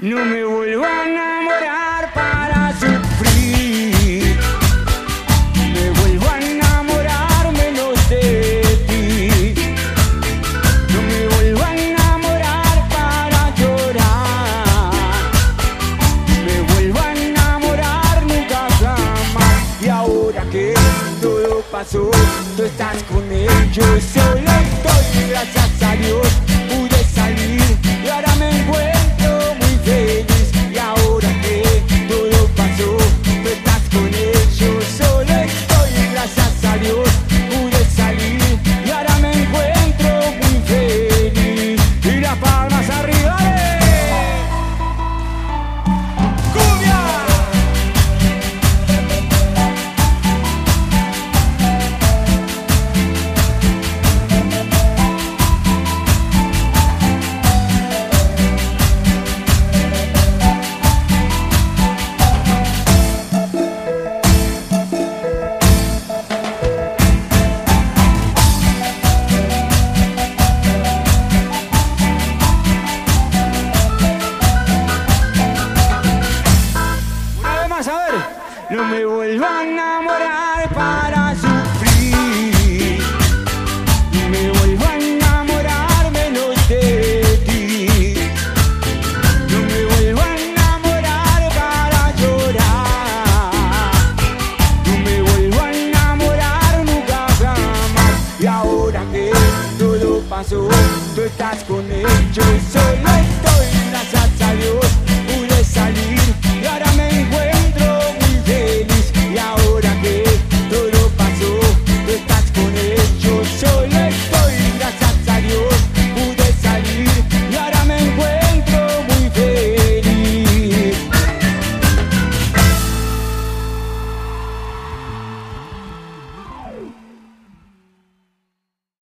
No me vuelvo a enamorar para sufrir. Me vuelvo a enamorar menos de ti. No me vuelvo a enamorar para llorar. Me vuelvo a enamorar nunca jamás. Y ahora que todo pasó, tú estás con ellos. Solo estoy, gracias a Dios, pude No me vuelvo a enamorar para sufrir. No me vuelvo a enamorar menos de ti. No me vuelvo a enamorar para llorar. No me vuelvo a enamorar nunca jamás. Y ahora que todo pasó, tú estás con ellos. Solo